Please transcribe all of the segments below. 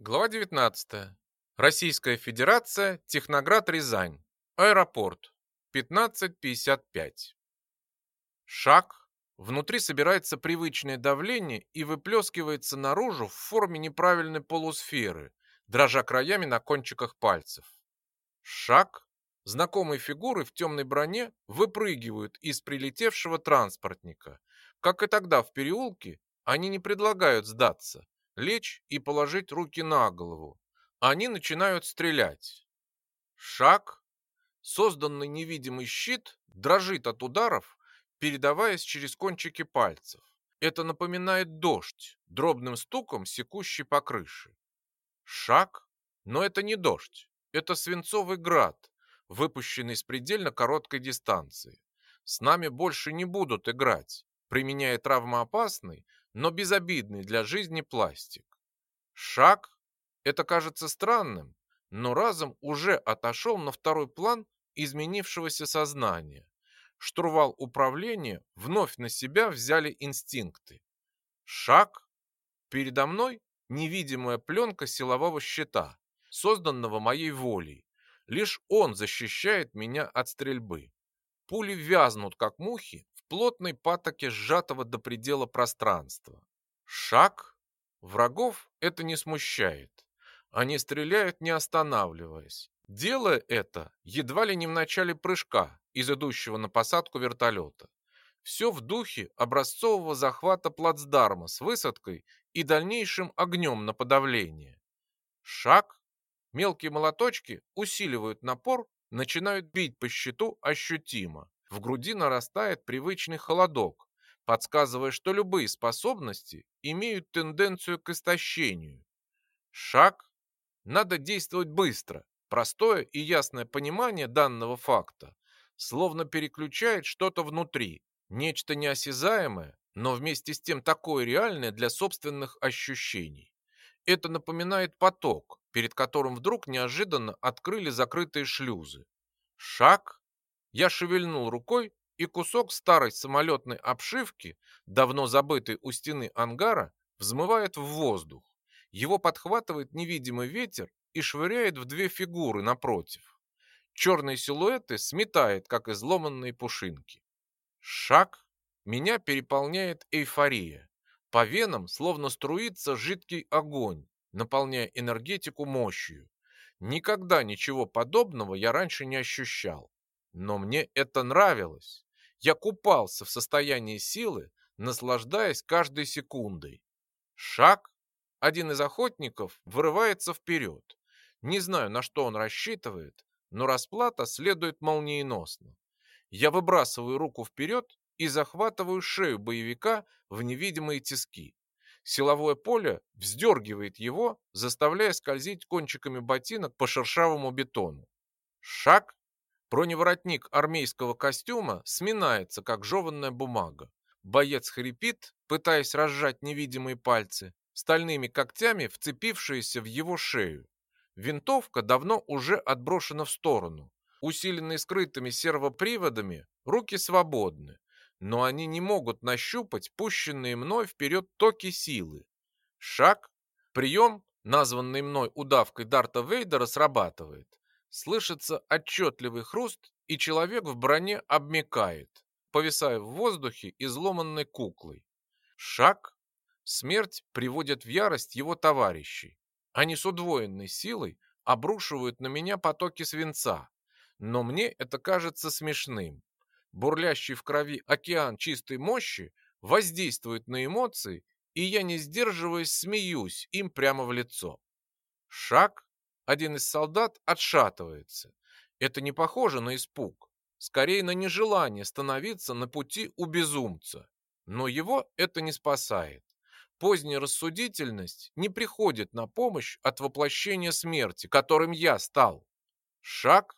Глава 19. Российская Федерация, Техноград-Рязань. Аэропорт. 15.55. Шаг. Внутри собирается привычное давление и выплескивается наружу в форме неправильной полусферы, дрожа краями на кончиках пальцев. Шаг. Знакомые фигуры в темной броне выпрыгивают из прилетевшего транспортника. Как и тогда в переулке, они не предлагают сдаться лечь и положить руки на голову. Они начинают стрелять. Шаг. Созданный невидимый щит дрожит от ударов, передаваясь через кончики пальцев. Это напоминает дождь, дробным стуком секущий по крыше. Шаг. Но это не дождь. Это свинцовый град, выпущенный с предельно короткой дистанции. С нами больше не будут играть, применяя травмоопасный, но безобидный для жизни пластик. Шаг – это кажется странным, но разум уже отошел на второй план изменившегося сознания. Штурвал управления вновь на себя взяли инстинкты. Шаг. Передо мной невидимая пленка силового щита, созданного моей волей. Лишь он защищает меня от стрельбы. Пули вязнут, как мухи, плотной патоке сжатого до предела пространства. Шаг. Врагов это не смущает. Они стреляют, не останавливаясь. Делая это едва ли не в начале прыжка из идущего на посадку вертолета. Все в духе образцового захвата плацдарма с высадкой и дальнейшим огнем на подавление. Шаг. Мелкие молоточки усиливают напор, начинают бить по щиту ощутимо. В груди нарастает привычный холодок, подсказывая, что любые способности имеют тенденцию к истощению. Шаг. Надо действовать быстро. Простое и ясное понимание данного факта словно переключает что-то внутри, нечто неосязаемое, но вместе с тем такое реальное для собственных ощущений. Это напоминает поток, перед которым вдруг неожиданно открыли закрытые шлюзы. Шаг, я шевельнул рукой, и кусок старой самолетной обшивки, давно забытый у стены ангара, взмывает в воздух. Его подхватывает невидимый ветер и швыряет в две фигуры напротив. Черные силуэты сметает, как изломанные пушинки. Шаг. Меня переполняет эйфория. По венам словно струится жидкий огонь, наполняя энергетику мощью. Никогда ничего подобного я раньше не ощущал. Но мне это нравилось. Я купался в состоянии силы, наслаждаясь каждой секундой. Шаг. Один из охотников вырывается вперед. Не знаю, на что он рассчитывает, но расплата следует молниеносно. Я выбрасываю руку вперед и захватываю шею боевика в невидимые тиски. Силовое поле вздергивает его, заставляя скользить кончиками ботинок по шершавому бетону. Шаг, Броневоротник армейского костюма сминается, как жеванная бумага. Боец хрипит, пытаясь разжать невидимые пальцы, стальными когтями вцепившиеся в его шею. Винтовка давно уже отброшена в сторону. Усиленные скрытыми сервоприводами, руки свободны, но они не могут нащупать пущенные мной вперед токи силы. Шаг, прием, названный мной удавкой Дарта Вейдера, срабатывает. Слышится отчетливый хруст, и человек в броне обмекает, повисая в воздухе изломанной куклой. Шаг. Смерть приводит в ярость его товарищей. Они с удвоенной силой обрушивают на меня потоки свинца. Но мне это кажется смешным. Бурлящий в крови океан чистой мощи воздействует на эмоции, и я, не сдерживаясь, смеюсь им прямо в лицо. Шаг, один из солдат отшатывается. Это не похоже на испуг, скорее на нежелание становиться на пути у безумца. Но его это не спасает. Поздняя рассудительность не приходит на помощь от воплощения смерти, которым я стал. Шаг.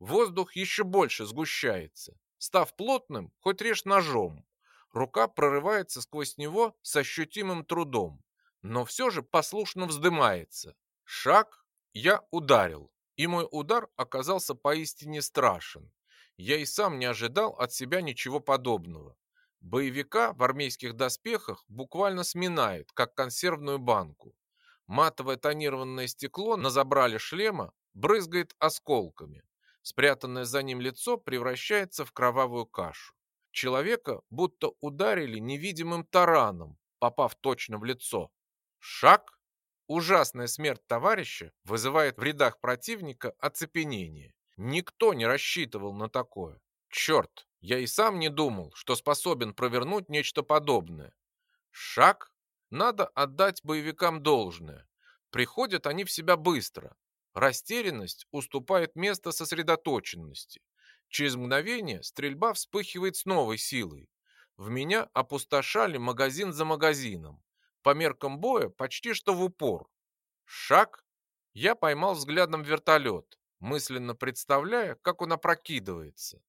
Воздух еще больше сгущается. Став плотным, хоть режь ножом. Рука прорывается сквозь него с ощутимым трудом, но все же послушно вздымается. Шаг, я ударил, и мой удар оказался поистине страшен. Я и сам не ожидал от себя ничего подобного. Боевика в армейских доспехах буквально сминает, как консервную банку. Матовое тонированное стекло на забрале шлема брызгает осколками. Спрятанное за ним лицо превращается в кровавую кашу. Человека будто ударили невидимым тараном, попав точно в лицо. Шаг. Ужасная смерть товарища вызывает в рядах противника оцепенение. Никто не рассчитывал на такое. Черт, я и сам не думал, что способен провернуть нечто подобное. Шаг. Надо отдать боевикам должное. Приходят они в себя быстро. Растерянность уступает место сосредоточенности. Через мгновение стрельба вспыхивает с новой силой. В меня опустошали магазин за магазином. По меркам боя почти что в упор. Шаг. Я поймал взглядом вертолет, мысленно представляя, как он опрокидывается.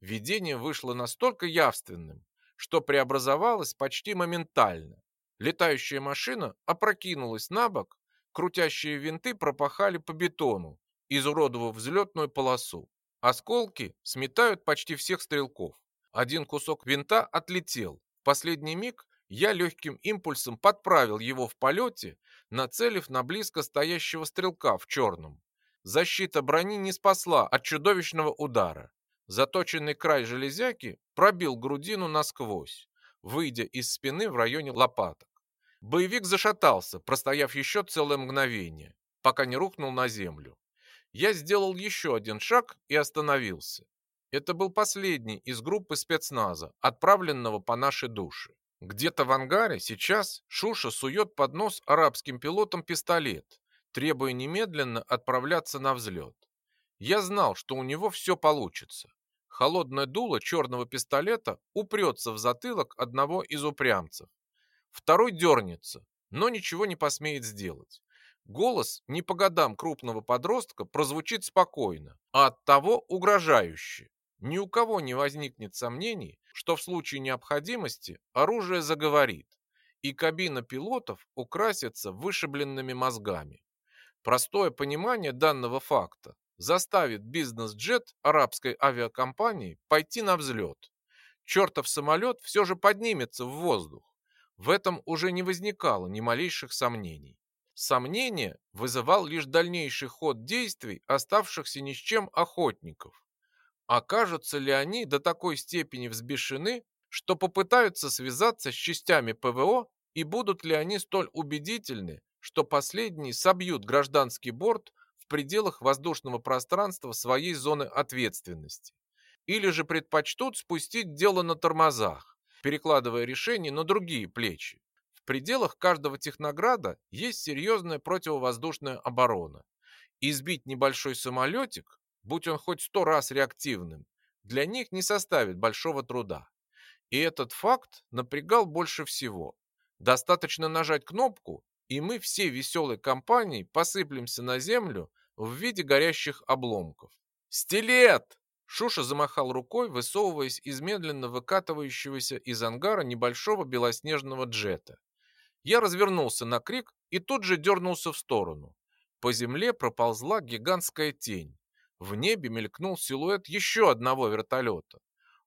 Видение вышло настолько явственным, что преобразовалось почти моментально. Летающая машина опрокинулась на бок, крутящие винты пропахали по бетону, изуродовав взлетную полосу. Осколки сметают почти всех стрелков. Один кусок винта отлетел. В последний миг я легким импульсом подправил его в полете, нацелив на близко стоящего стрелка в черном. Защита брони не спасла от чудовищного удара. Заточенный край железяки пробил грудину насквозь, выйдя из спины в районе лопаток. Боевик зашатался, простояв еще целое мгновение, пока не рухнул на землю. Я сделал еще один шаг и остановился. Это был последний из группы спецназа, отправленного по нашей душе. Где-то в ангаре сейчас Шуша сует под нос арабским пилотам пистолет, требуя немедленно отправляться на взлет. Я знал, что у него все получится. Холодное дуло черного пистолета упрется в затылок одного из упрямцев. Второй дернется, но ничего не посмеет сделать. Голос не по годам крупного подростка прозвучит спокойно, а оттого угрожающе. Ни у кого не возникнет сомнений, что в случае необходимости оружие заговорит, и кабина пилотов украсится вышибленными мозгами. Простое понимание данного факта заставит бизнес-джет арабской авиакомпании пойти на взлет. Чертов самолет все же поднимется в воздух. В этом уже не возникало ни малейших сомнений. Сомнение вызывал лишь дальнейший ход действий оставшихся ни с чем охотников. Окажутся ли они до такой степени взбешены, что попытаются связаться с частями ПВО и будут ли они столь убедительны, что последние собьют гражданский борт в пределах воздушного пространства своей зоны ответственности? Или же предпочтут спустить дело на тормозах, перекладывая решение на другие плечи? В пределах каждого технограда есть серьезная противовоздушная оборона. Избить небольшой самолетик будь он хоть сто раз реактивным, для них не составит большого труда. И этот факт напрягал больше всего. Достаточно нажать кнопку, и мы всей веселой компанией посыплемся на землю в виде горящих обломков. «Стилет!» Шуша замахал рукой, высовываясь из медленно выкатывающегося из ангара небольшого белоснежного джета. Я развернулся на крик и тут же дернулся в сторону. По земле проползла гигантская тень. В небе мелькнул силуэт еще одного вертолета.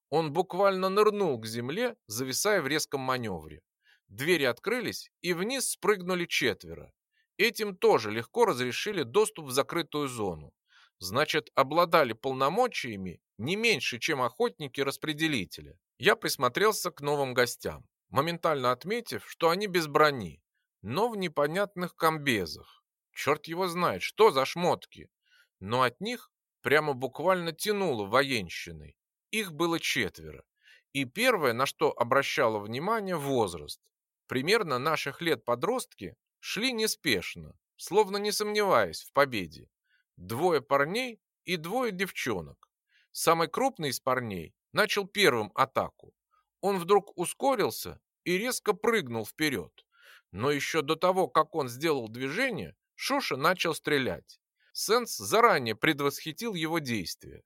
Он буквально нырнул к земле, зависая в резком маневре. Двери открылись, и вниз спрыгнули четверо. Этим тоже легко разрешили доступ в закрытую зону. Значит, обладали полномочиями не меньше, чем охотники-распределителя. Я присмотрелся к новым гостям, моментально отметив, что они без брони, но в непонятных комбезах. Черт его знает, что за шмотки. Но от них прямо буквально тянуло военщиной. Их было четверо. И первое, на что обращало внимание, возраст. Примерно наших лет подростки шли неспешно, словно не сомневаясь в победе. Двое парней и двое девчонок. Самый крупный из парней начал первым атаку. Он вдруг ускорился и резко прыгнул вперед. Но еще до того, как он сделал движение, Шуша начал стрелять. Сенс заранее предвосхитил его действия.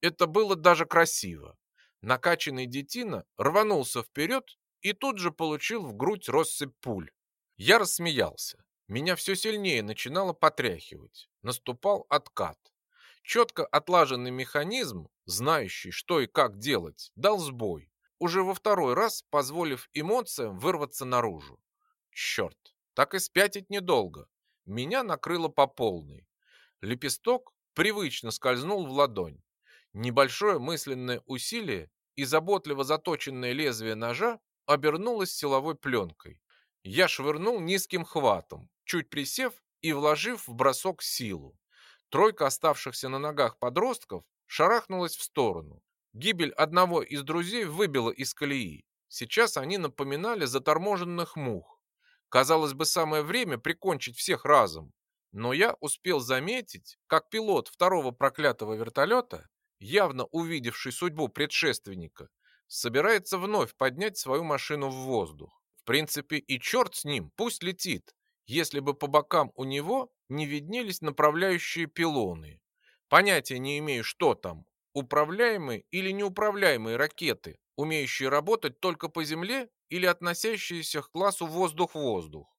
Это было даже красиво. Накачанный детина рванулся вперед и тут же получил в грудь россыпь пуль. Я рассмеялся. Меня все сильнее начинало потряхивать. Наступал откат. Четко отлаженный механизм, знающий, что и как делать, дал сбой, уже во второй раз позволив эмоциям вырваться наружу. Черт, так и спятить недолго. меня накрыло по полной. Лепесток привычно скользнул в ладонь. Небольшое мысленное усилие и заботливо заточенное лезвие ножа обернулось силовой пленкой. Я швырнул низким хватом, чуть присев и вложив в бросок силу. Тройка оставшихся на ногах подростков шарахнулась в сторону. Гибель одного из друзей выбила из колеи. Сейчас они напоминали заторможенных мух. Казалось бы, самое время прикончить всех разом. Но я успел заметить, как пилот второго проклятого вертолета, явно увидевший судьбу предшественника, собирается вновь поднять свою машину в воздух. В принципе, и черт с ним, пусть летит, если бы по бокам у него не виднелись направляющие пилоны. Понятия не имею, что там, управляемые или неуправляемые ракеты, умеющие работать только по земле или относящиеся к классу воздух-воздух.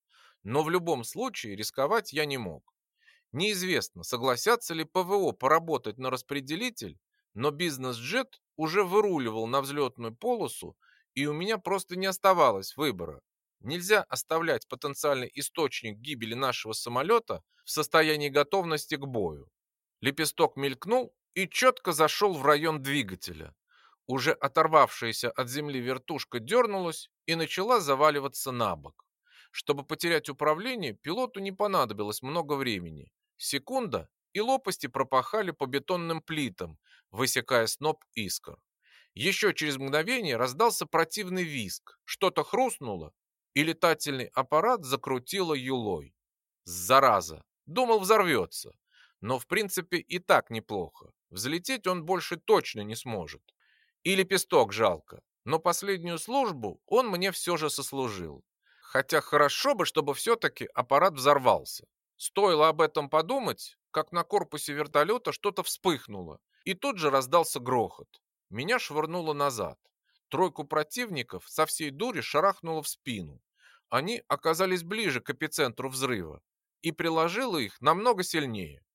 Но в любом случае рисковать я не мог. Неизвестно, согласятся ли ПВО поработать на распределитель, но бизнес-джет уже выруливал на взлетную полосу, и у меня просто не оставалось выбора. Нельзя оставлять потенциальный источник гибели нашего самолета в состоянии готовности к бою. Лепесток мелькнул и четко зашел в район двигателя. Уже оторвавшаяся от земли вертушка дернулась и начала заваливаться на бок. Чтобы потерять управление, пилоту не понадобилось много времени. Секунда, и лопасти пропахали по бетонным плитам, высекая сноп искр. Еще через мгновение раздался противный визг, что-то хрустнуло, и летательный аппарат закрутило юлой. Зараза! Думал, взорвется. Но в принципе и так неплохо. Взлететь он больше точно не сможет. И лепесток жалко. Но последнюю службу он мне все же сослужил. Хотя хорошо бы, чтобы все-таки аппарат взорвался. Стоило об этом подумать, как на корпусе вертолета что-то вспыхнуло, и тут же раздался грохот. Меня швырнуло назад. Тройку противников со всей дури шарахнуло в спину. Они оказались ближе к эпицентру взрыва и приложило их намного сильнее.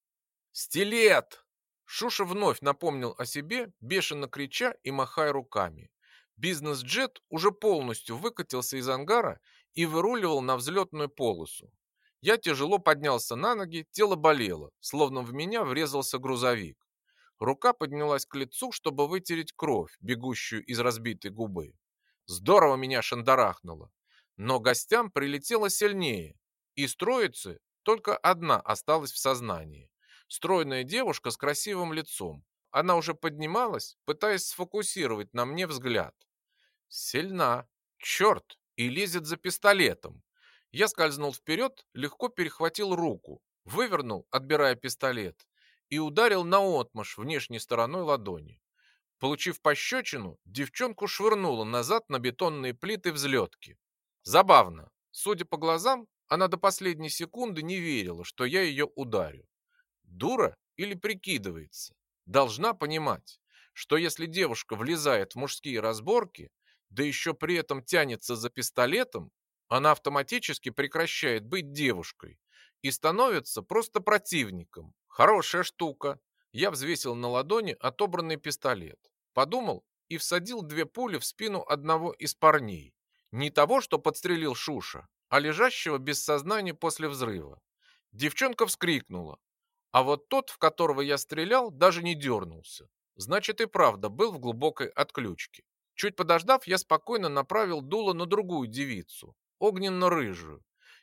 «Стилет!» Шуша вновь напомнил о себе, бешено крича и махая руками. Бизнес-джет уже полностью выкатился из ангара и выруливал на взлетную полосу. Я тяжело поднялся на ноги, тело болело, словно в меня врезался грузовик. Рука поднялась к лицу, чтобы вытереть кровь, бегущую из разбитой губы. Здорово меня шандарахнуло. Но гостям прилетело сильнее. И троицы только одна осталась в сознании. Стройная девушка с красивым лицом. Она уже поднималась, пытаясь сфокусировать на мне взгляд. Сильна. Черт! И лезет за пистолетом. Я скользнул вперед, легко перехватил руку, вывернул, отбирая пистолет, и ударил наотмашь внешней стороной ладони. Получив пощечину, девчонку швырнуло назад на бетонные плиты взлетки. Забавно. Судя по глазам, она до последней секунды не верила, что я ее ударю. Дура или прикидывается? Должна понимать, что если девушка влезает в мужские разборки, да еще при этом тянется за пистолетом, она автоматически прекращает быть девушкой и становится просто противником. Хорошая штука. Я взвесил на ладони отобранный пистолет. Подумал и всадил две пули в спину одного из парней. Не того, что подстрелил Шуша, а лежащего без сознания после взрыва. Девчонка вскрикнула. А вот тот, в которого я стрелял, даже не дернулся. Значит и правда был в глубокой отключке. Чуть подождав, я спокойно направил дуло на другую девицу, огненно-рыжую,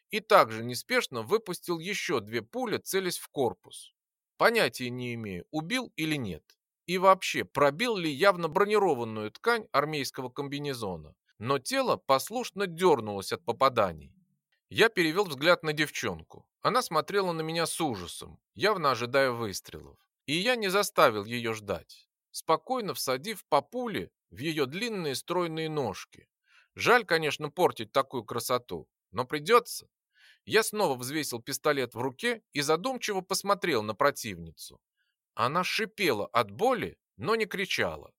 и также неспешно выпустил еще две пули, целясь в корпус. Понятия не имею, убил или нет. И вообще, пробил ли явно бронированную ткань армейского комбинезона. Но тело послушно дернулось от попаданий. Я перевел взгляд на девчонку. Она смотрела на меня с ужасом, явно ожидая выстрелов. И я не заставил ее ждать, спокойно всадив по пуле в ее длинные стройные ножки, Жаль, конечно, портить такую красоту, но придется. Я снова взвесил пистолет в руке и задумчиво посмотрел на противницу. Она шипела от боли, но не кричала.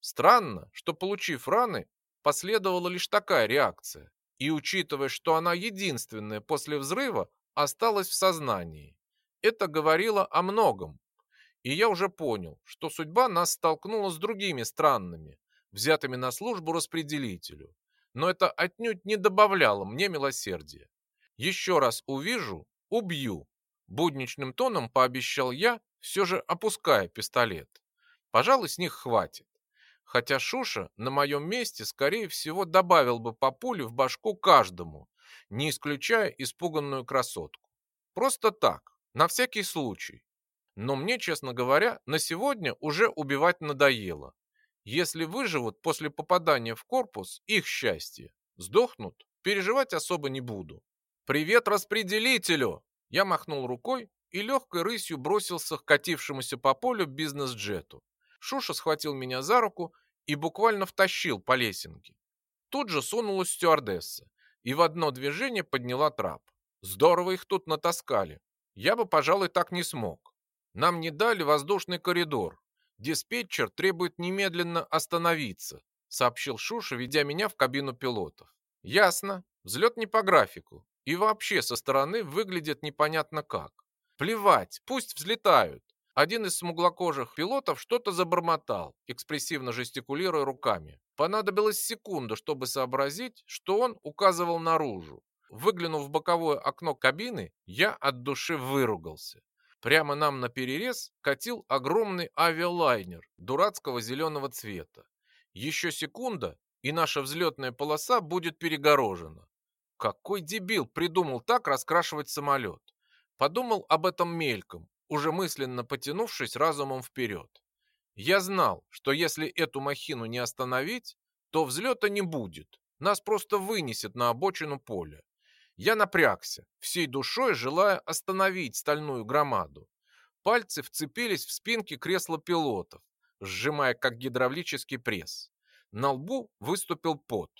Странно, что, получив раны, последовала лишь такая реакция. И учитывая, что она единственная после взрыва осталась в сознании, это говорило о многом. И я уже понял, что судьба нас столкнула с другими странными, взятыми на службу распределителю но это отнюдь не добавляло мне милосердия. Еще раз увижу, Убью. Будничным тоном пообещал я, все же опуская пистолет. Пожалуй, с них хватит. Хотя Шуша на моем месте, скорее всего, добавил бы по пуле в башку каждому, не исключая испуганную красотку. Просто так, на всякий случай. Но мне, честно говоря, на сегодня уже убивать надоело. Если выживут после попадания в корпус, их счастье. Сдохнут, переживать особо не буду. «Привет распределителю!» Я махнул рукой и легкой рысью бросился к катившемуся по полю бизнес-джету. Шуша схватил меня за руку и буквально втащил по лесенке. Тут же сунулась стюардесса и в одно движение подняла трап. Здорово их тут натаскали. Я бы, пожалуй, так не смог. Нам не дали воздушный коридор. Диспетчер требует немедленно остановиться, сообщил Шуша, ведя меня в кабину пилотов. Ясно. Взлет не по графику. И вообще со стороны выглядит непонятно как. Плевать, пусть взлетают. Один из смуглокожих пилотов что-то забормотал, экспрессивно жестикулируя руками. Понадобилась секунда, чтобы сообразить, что он указывал наружу. Выглянув в боковое окно кабины, я от души выругался. Прямо нам на перерез катил огромный авиалайнер дурацкого зеленого цвета. Еще секунда, и наша взлетная полоса будет перегорожена. Какой дебил придумал так раскрашивать самолет? Подумал об этом мельком, уже мысленно потянувшись разумом вперед. Я знал, что если эту махину не остановить, то взлета не будет. Нас просто вынесет на обочину поля. Я напрягся, всей душой желая остановить стальную громаду. Пальцы вцепились в спинки кресла пилотов, сжимая как гидравлический пресс. На лбу выступил пот.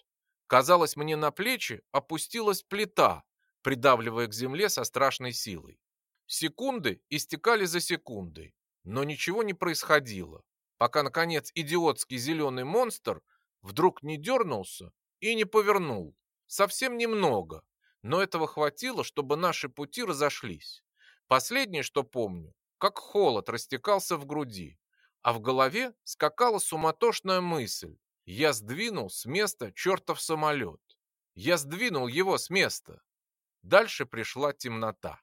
Казалось, мне на плечи опустилась плита, придавливая к земле со страшной силой. Секунды истекали за секундой, но ничего не происходило, пока, наконец, идиотский зеленый монстр вдруг не дернулся и не повернул. Совсем немного, но этого хватило, чтобы наши пути разошлись. Последнее, что помню, как холод растекался в груди, а в голове скакала суматошная мысль. Я сдвинул с места чертов самолет. Я сдвинул его с места. Дальше пришла темнота.